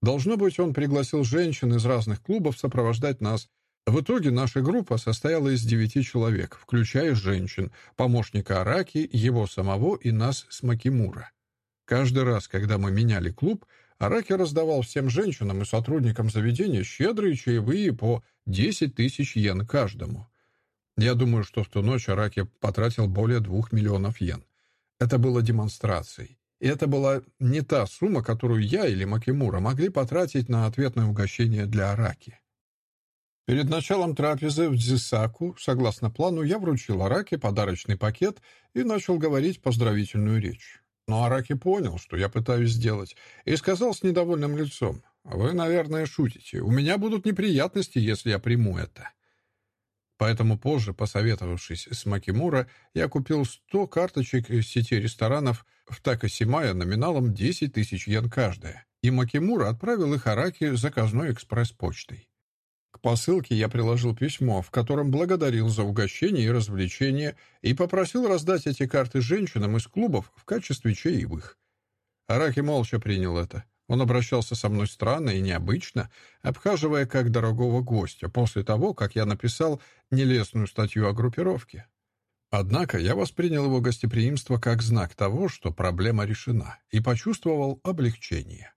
Должно быть, он пригласил женщин из разных клубов сопровождать нас. В итоге наша группа состояла из девяти человек, включая женщин, помощника Араки, его самого и нас с Макимура. Каждый раз, когда мы меняли клуб, Араки раздавал всем женщинам и сотрудникам заведения щедрые чаевые по 10 тысяч йен каждому. Я думаю, что в ту ночь Араки потратил более двух миллионов йен. Это было демонстрацией. И это была не та сумма, которую я или Макимура могли потратить на ответное угощение для Араки. Перед началом трапезы в Дзисаку, согласно плану, я вручил Араке подарочный пакет и начал говорить поздравительную речь. Но Араки понял, что я пытаюсь сделать, и сказал с недовольным лицом, «Вы, наверное, шутите. У меня будут неприятности, если я приму это». Поэтому позже, посоветовавшись с Макимура, я купил 100 карточек из сети ресторанов в Такасимая номиналом 10 тысяч йен каждая, и Макимура отправил их Араки заказной экспресс-почтой. Посылке я приложил письмо, в котором благодарил за угощение и развлечение и попросил раздать эти карты женщинам из клубов в качестве чаевых. Араки молча принял это. Он обращался со мной странно и необычно, обхаживая как дорогого гостя, после того, как я написал нелестную статью о группировке. Однако я воспринял его гостеприимство как знак того, что проблема решена, и почувствовал облегчение.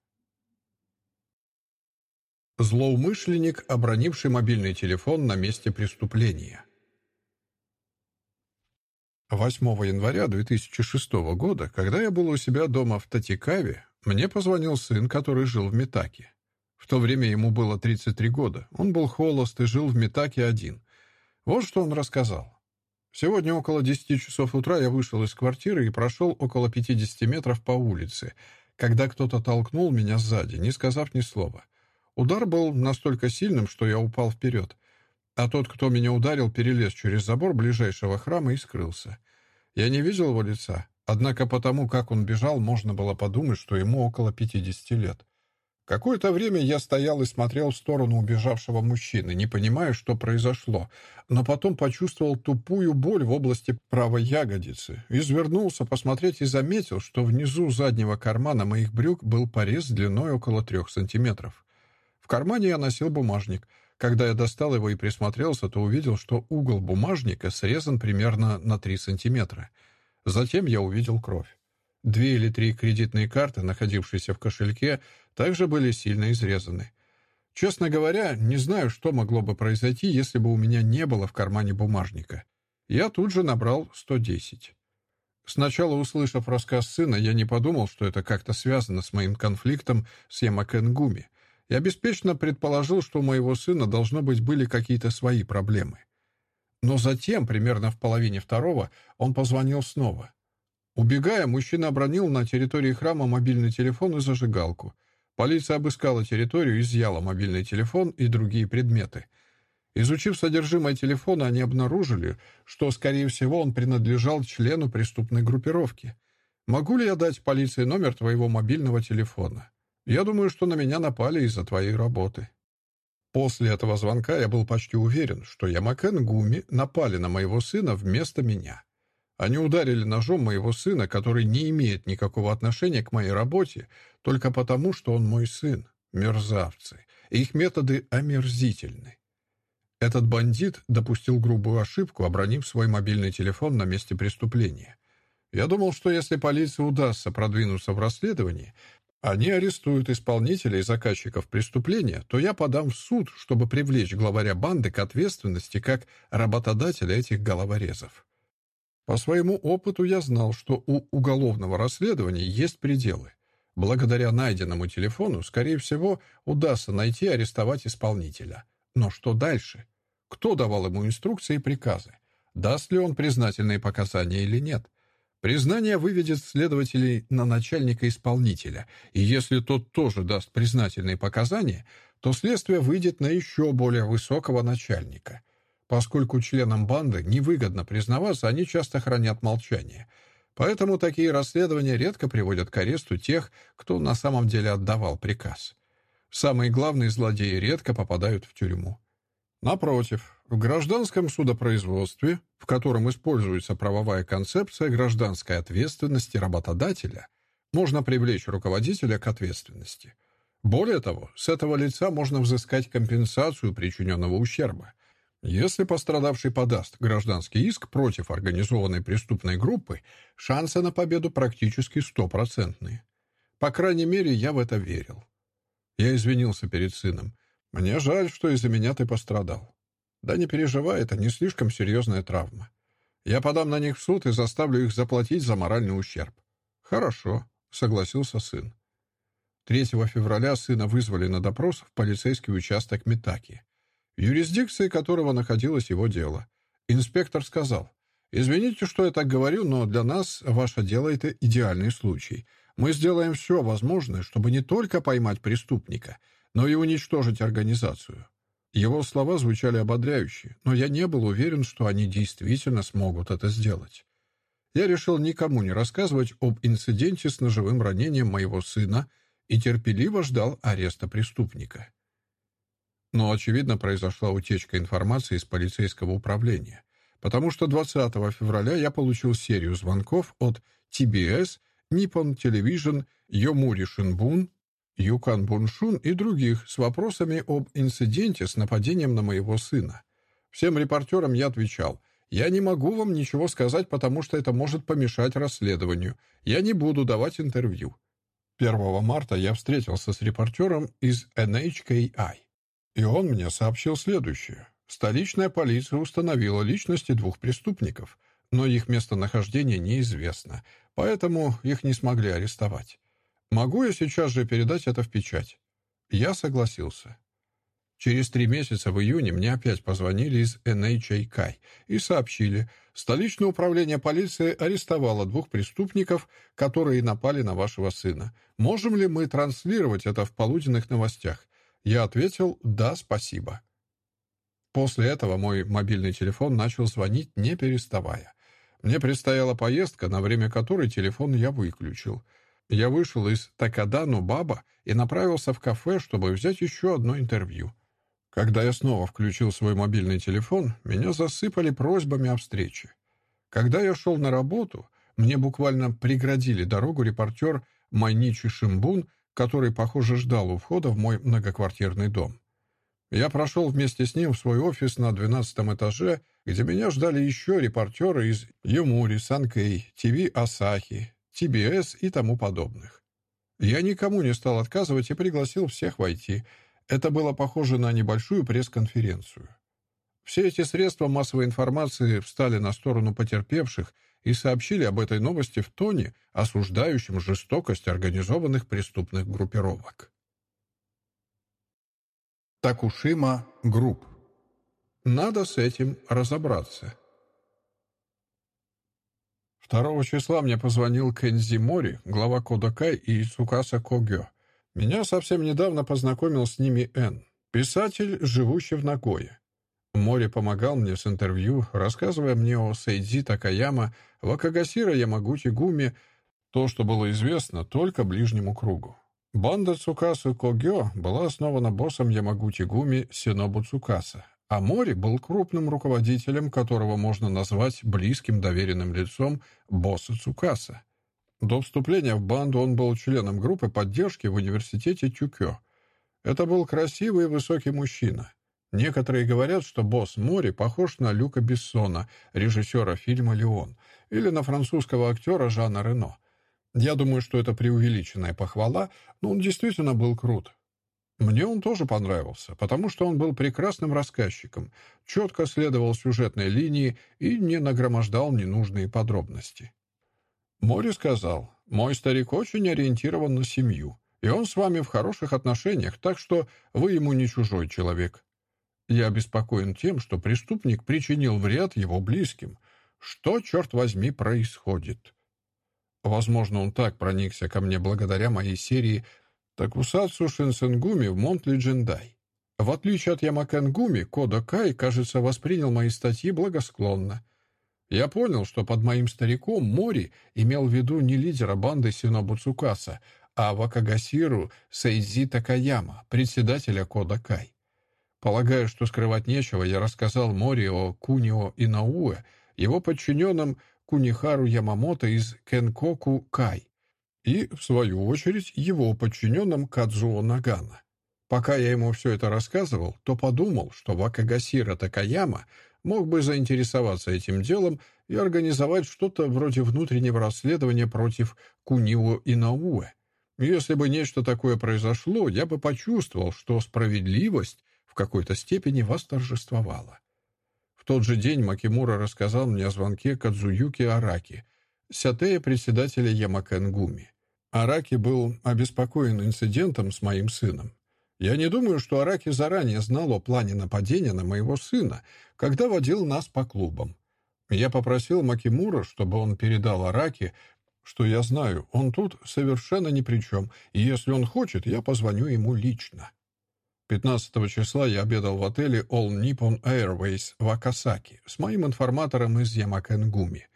Злоумышленник, обронивший мобильный телефон на месте преступления. 8 января 2006 года, когда я был у себя дома в Татикаве, мне позвонил сын, который жил в Митаке. В то время ему было 33 года. Он был холост и жил в Митаке один. Вот что он рассказал. Сегодня около 10 часов утра я вышел из квартиры и прошел около 50 метров по улице, когда кто-то толкнул меня сзади, не сказав ни слова. Удар был настолько сильным, что я упал вперед. А тот, кто меня ударил, перелез через забор ближайшего храма и скрылся. Я не видел его лица, Однако потому, как он бежал, можно было подумать, что ему около 50 лет. Какое-то время я стоял и смотрел в сторону убежавшего мужчины, не понимая, что произошло, но потом почувствовал тупую боль в области правой ягодицы, извернулся посмотреть и заметил, что внизу заднего кармана моих брюк был порез длиной около трех сантиметров. В кармане я носил бумажник. Когда я достал его и присмотрелся, то увидел, что угол бумажника срезан примерно на три сантиметра — Затем я увидел кровь. Две или три кредитные карты, находившиеся в кошельке, также были сильно изрезаны. Честно говоря, не знаю, что могло бы произойти, если бы у меня не было в кармане бумажника. Я тут же набрал 110. Сначала, услышав рассказ сына, я не подумал, что это как-то связано с моим конфликтом с Ямакенгуми. Я беспечно предположил, что у моего сына должно быть были какие-то свои проблемы. Но затем, примерно в половине второго, он позвонил снова. Убегая, мужчина обронил на территории храма мобильный телефон и зажигалку. Полиция обыскала территорию, изъяла мобильный телефон и другие предметы. Изучив содержимое телефона, они обнаружили, что, скорее всего, он принадлежал члену преступной группировки. «Могу ли я дать полиции номер твоего мобильного телефона? Я думаю, что на меня напали из-за твоей работы». После этого звонка я был почти уверен, что Ямакен Гуми напали на моего сына вместо меня. Они ударили ножом моего сына, который не имеет никакого отношения к моей работе, только потому, что он мой сын. Мерзавцы. Их методы омерзительны. Этот бандит допустил грубую ошибку, обронив свой мобильный телефон на месте преступления. Я думал, что если полиции удастся продвинуться в расследовании, они арестуют исполнителей и заказчиков преступления, то я подам в суд, чтобы привлечь главаря банды к ответственности как работодателя этих головорезов. По своему опыту я знал, что у уголовного расследования есть пределы. Благодаря найденному телефону, скорее всего, удастся найти и арестовать исполнителя. Но что дальше? Кто давал ему инструкции и приказы? Даст ли он признательные показания или нет? Признание выведет следователей на начальника исполнителя, и если тот тоже даст признательные показания, то следствие выйдет на еще более высокого начальника. Поскольку членам банды невыгодно признаваться, они часто хранят молчание. Поэтому такие расследования редко приводят к аресту тех, кто на самом деле отдавал приказ. Самые главные злодеи редко попадают в тюрьму. Напротив, в гражданском судопроизводстве, в котором используется правовая концепция гражданской ответственности работодателя, можно привлечь руководителя к ответственности. Более того, с этого лица можно взыскать компенсацию причиненного ущерба. Если пострадавший подаст гражданский иск против организованной преступной группы, шансы на победу практически стопроцентные. По крайней мере, я в это верил. Я извинился перед сыном. «Мне жаль, что из-за меня ты пострадал». «Да не переживай, это не слишком серьезная травма. Я подам на них в суд и заставлю их заплатить за моральный ущерб». «Хорошо», — согласился сын. 3 февраля сына вызвали на допрос в полицейский участок Митаки, в юрисдикции которого находилось его дело. Инспектор сказал, «Извините, что я так говорю, но для нас ваше дело — это идеальный случай. Мы сделаем все возможное, чтобы не только поймать преступника — но и уничтожить организацию. Его слова звучали ободряюще, но я не был уверен, что они действительно смогут это сделать. Я решил никому не рассказывать об инциденте с ножевым ранением моего сына и терпеливо ждал ареста преступника. Но, очевидно, произошла утечка информации из полицейского управления, потому что 20 февраля я получил серию звонков от TBS, Nippon Television, Yomuri Shinbun, Юкан Буншун и других с вопросами об инциденте с нападением на моего сына. Всем репортерам я отвечал, «Я не могу вам ничего сказать, потому что это может помешать расследованию. Я не буду давать интервью». 1 марта я встретился с репортером из NHKI, и он мне сообщил следующее. Столичная полиция установила личности двух преступников, но их местонахождение неизвестно, поэтому их не смогли арестовать. Могу я сейчас же передать это в печать?» Я согласился. Через три месяца в июне мне опять позвонили из NHAK и сообщили, столичное управление полиции арестовало двух преступников, которые напали на вашего сына. Можем ли мы транслировать это в полуденных новостях? Я ответил «Да, спасибо». После этого мой мобильный телефон начал звонить, не переставая. Мне предстояла поездка, на время которой телефон я выключил — я вышел из Такадану Баба и направился в кафе, чтобы взять еще одно интервью. Когда я снова включил свой мобильный телефон, меня засыпали просьбами о встрече. Когда я шел на работу, мне буквально преградили дорогу репортер Майничи Шимбун, который, похоже, ждал у входа в мой многоквартирный дом. Я прошел вместе с ним в свой офис на 12 этаже, где меня ждали еще репортеры из Юмури, Санкей, ТВ Асахи, TBS и тому подобных. Я никому не стал отказывать и пригласил всех войти. Это было похоже на небольшую пресс-конференцию. Все эти средства массовой информации встали на сторону потерпевших и сообщили об этой новости в тоне, осуждающем жестокость организованных преступных группировок. Такушима Group. Надо с этим разобраться. 2 числа мне позвонил Кензи Мори, глава Кодакай и Цукаса Когё. Меня совсем недавно познакомил с ними Н, писатель, живущий в Нагое. Мори помогал мне с интервью, рассказывая мне о Сейдзи Такаяма, Вакагасира Ямагути Гуми, то, что было известно только ближнему кругу. Банда Цукасу Когё была основана боссом Ямагути Гуми Синобу Цукаса, а Мори был крупным руководителем, которого можно назвать близким доверенным лицом босса Цукаса. До вступления в банду он был членом группы поддержки в университете Тюкё. Это был красивый и высокий мужчина. Некоторые говорят, что босс Мори похож на Люка Бессона, режиссера фильма «Леон», или на французского актера Жана Рено. Я думаю, что это преувеличенная похвала, но он действительно был крут. Мне он тоже понравился, потому что он был прекрасным рассказчиком, четко следовал сюжетной линии и не нагромождал ненужные подробности. Мори сказал, «Мой старик очень ориентирован на семью, и он с вами в хороших отношениях, так что вы ему не чужой человек. Я обеспокоен тем, что преступник причинил вред его близким. Что, черт возьми, происходит?» Возможно, он так проникся ко мне благодаря моей серии Такусацу Шинсенгуми в Monthly Gendai. В отличие от Ямакенгуми, Кода Кай, кажется, воспринял мои статьи благосклонно. Я понял, что под моим стариком Мори имел в виду не лидера банды Синобу Цукаса, а Вакагасиру Сейдзи Такаяма, председателя Кода Кай. Полагаю, что скрывать нечего, я рассказал Мори о Кунио Инауэ, его подчиненном Кунихару Ямамото из Кенкоку Кай, и, в свою очередь, его подчиненным Кадзуо Нагана. Пока я ему все это рассказывал, то подумал, что Вакагасира Такаяма мог бы заинтересоваться этим делом и организовать что-то вроде внутреннего расследования против Кунио Инауэ. Если бы нечто такое произошло, я бы почувствовал, что справедливость в какой-то степени восторжествовала. В тот же день Макимура рассказал мне о звонке Кадзуюки Араки, сятея председателя Ямакенгуми. Араки был обеспокоен инцидентом с моим сыном. Я не думаю, что Араки заранее знал о плане нападения на моего сына, когда водил нас по клубам. Я попросил Макимура, чтобы он передал Араки, что я знаю, он тут совершенно ни при чем, и если он хочет, я позвоню ему лично. 15 числа я обедал в отеле All Nippon Airways в Акасаки с моим информатором из Ямакенгуми.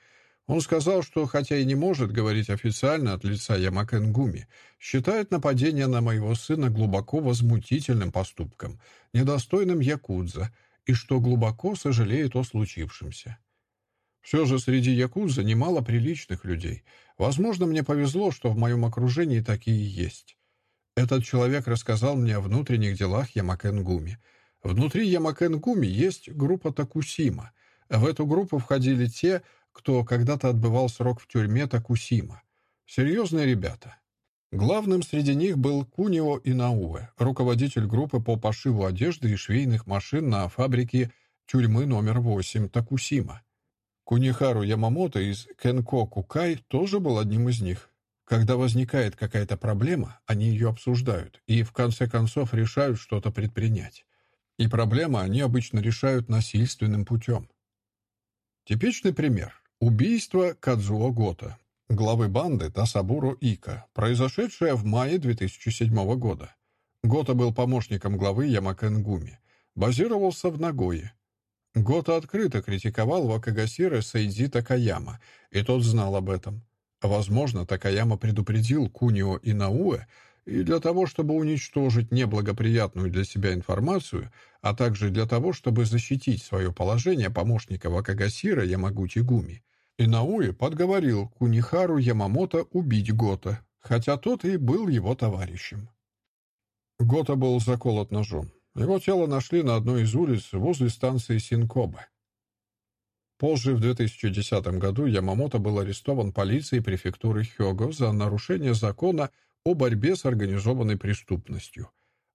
Он сказал, что, хотя и не может говорить официально от лица Ямакенгуми, считает нападение на моего сына глубоко возмутительным поступком, недостойным якудза, и что глубоко сожалеет о случившемся. Все же среди якудза немало приличных людей. Возможно, мне повезло, что в моем окружении такие есть. Этот человек рассказал мне о внутренних делах Ямакенгуми. Внутри Ямакенгуми есть группа Такусима. В эту группу входили те, кто когда-то отбывал срок в тюрьме Такусима. Серьезные ребята. Главным среди них был Кунио Инауэ, руководитель группы по пошиву одежды и швейных машин на фабрике тюрьмы номер 8 Такусима. Кунихару Ямамото из Кенкоку Кай тоже был одним из них. Когда возникает какая-то проблема, они ее обсуждают и в конце концов решают что-то предпринять. И проблемы они обычно решают насильственным путем. Типичный пример. Убийство Кадзуо Гота, главы банды Тасабуру Ика, произошедшее в мае 2007 года. Гота был помощником главы Ямакенгуми, базировался в Нагое. Гота открыто критиковал Вакагасира Сейдзи Такаяма, и тот знал об этом. Возможно, Такаяма предупредил Кунио и Науэ, и для того, чтобы уничтожить неблагоприятную для себя информацию, а также для того, чтобы защитить свое положение помощника Вакагасира Ямагути Гуми, Инауи подговорил Кунихару Ямамото убить Гота, хотя тот и был его товарищем. Гота был заколот ножом. Его тело нашли на одной из улиц возле станции Синкобе. Позже, в 2010 году, Ямамото был арестован полицией префектуры Хёго за нарушение закона о борьбе с организованной преступностью.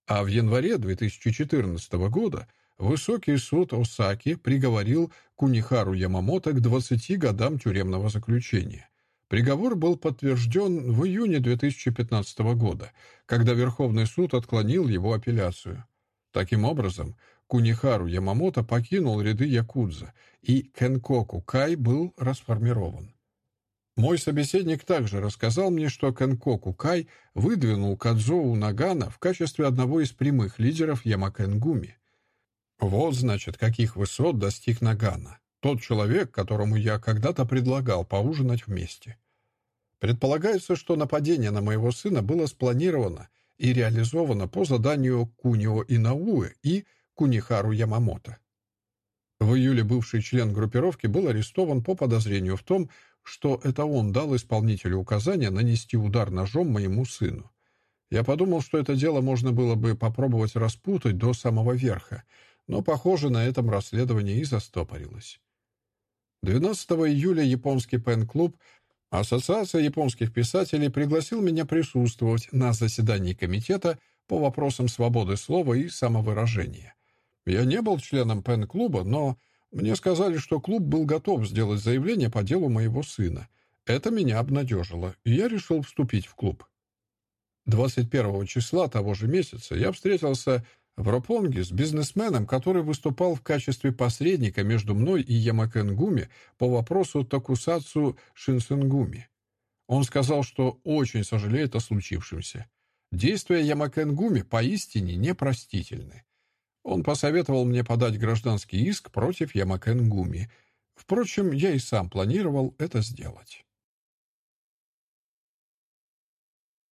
А в январе 2014 года Высокий суд Осаки приговорил Кунихару Ямамото к 20 годам тюремного заключения. Приговор был подтвержден в июне 2015 года, когда Верховный суд отклонил его апелляцию. Таким образом, Кунихару Ямамото покинул ряды Якудза, и Кенкоку Кай был расформирован. Мой собеседник также рассказал мне, что Кенкоку Кай выдвинул Кадзоу Нагана в качестве одного из прямых лидеров Ямакенгуми. Вот, значит, каких высот достиг Нагана. Тот человек, которому я когда-то предлагал поужинать вместе. Предполагается, что нападение на моего сына было спланировано и реализовано по заданию Кунио Инауэ и Кунихару Ямамото. В июле бывший член группировки был арестован по подозрению в том, что это он дал исполнителю указания нанести удар ножом моему сыну. Я подумал, что это дело можно было бы попробовать распутать до самого верха, но, похоже, на этом расследование и застопорилось. 12 июля японский пен-клуб Ассоциация японских писателей пригласил меня присутствовать на заседании комитета по вопросам свободы слова и самовыражения. Я не был членом пен-клуба, но мне сказали, что клуб был готов сделать заявление по делу моего сына. Это меня обнадежило, и я решил вступить в клуб. 21 числа того же месяца я встретился в Ропонге с бизнесменом, который выступал в качестве посредника между мной и Ямакенгуми по вопросу Такусацу Шинсенгуми. Он сказал, что очень сожалеет о случившемся. Действия Ямакенгуми поистине непростительны. Он посоветовал мне подать гражданский иск против Ямакенгуми. Впрочем, я и сам планировал это сделать.